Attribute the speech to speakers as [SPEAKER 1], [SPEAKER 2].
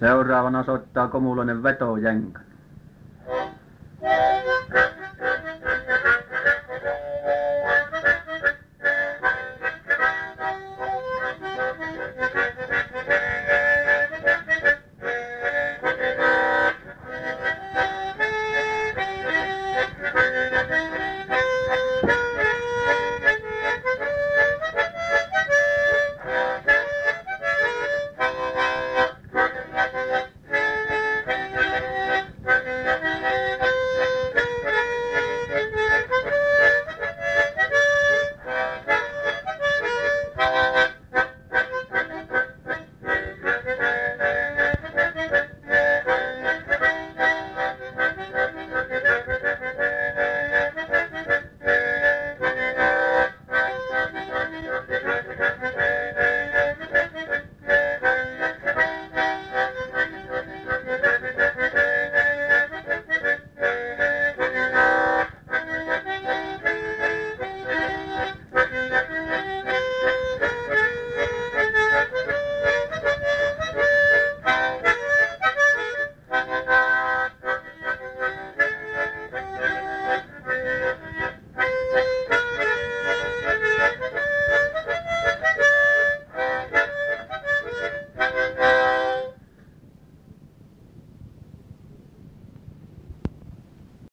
[SPEAKER 1] Seuraavana soittaa Komulainen vetojänkän.